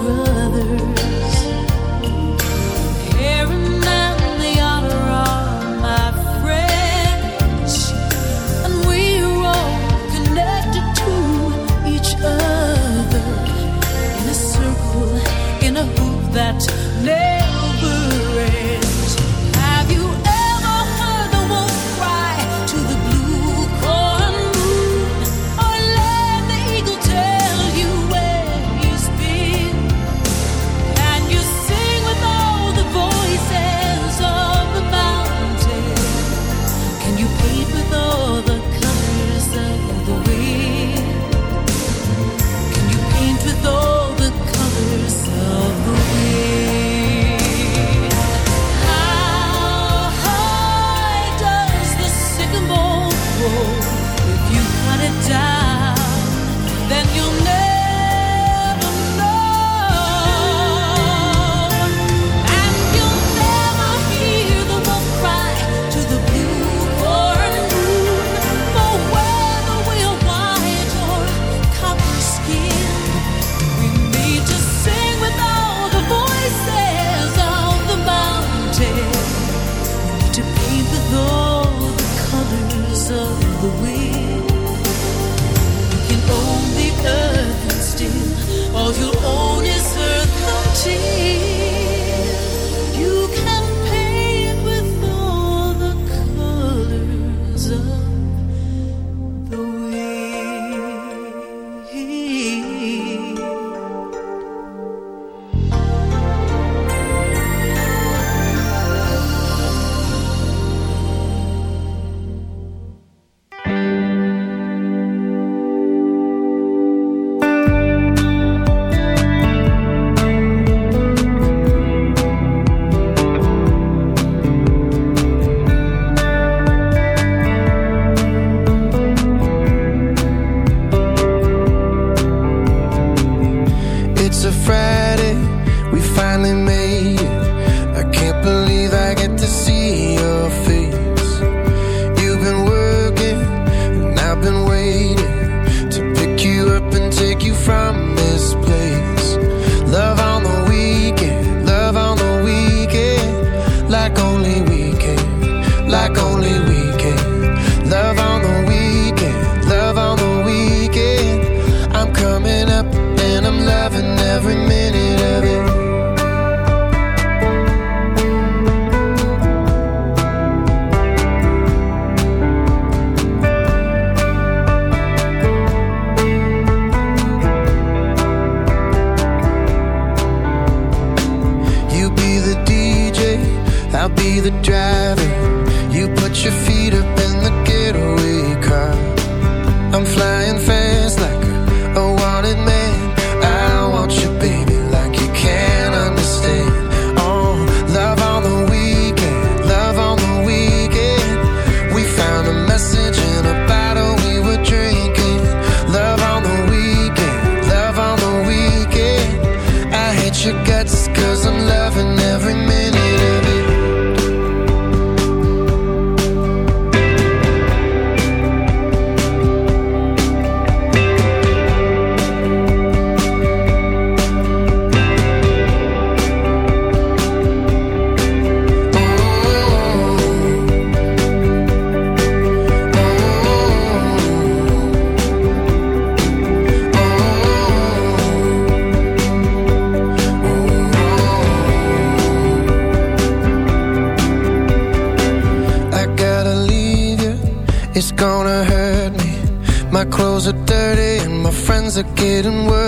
grow are getting worse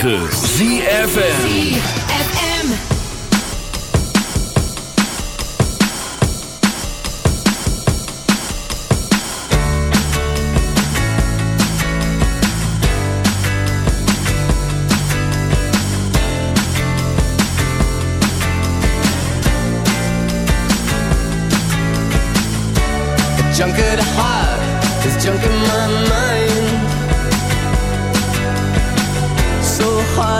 ZFM.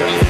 Talk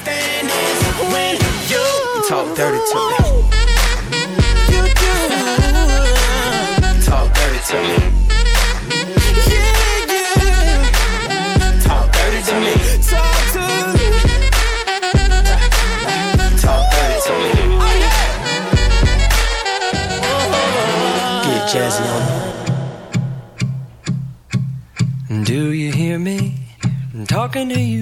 is when you You talk dirty to me. you do. Talk dirty to me. Yeah, yeah. Talk dirty to me. Talk to me. Talk dirty to me. Oh, yeah. Get jazzy on 'em. Do you hear me? I'm talking to you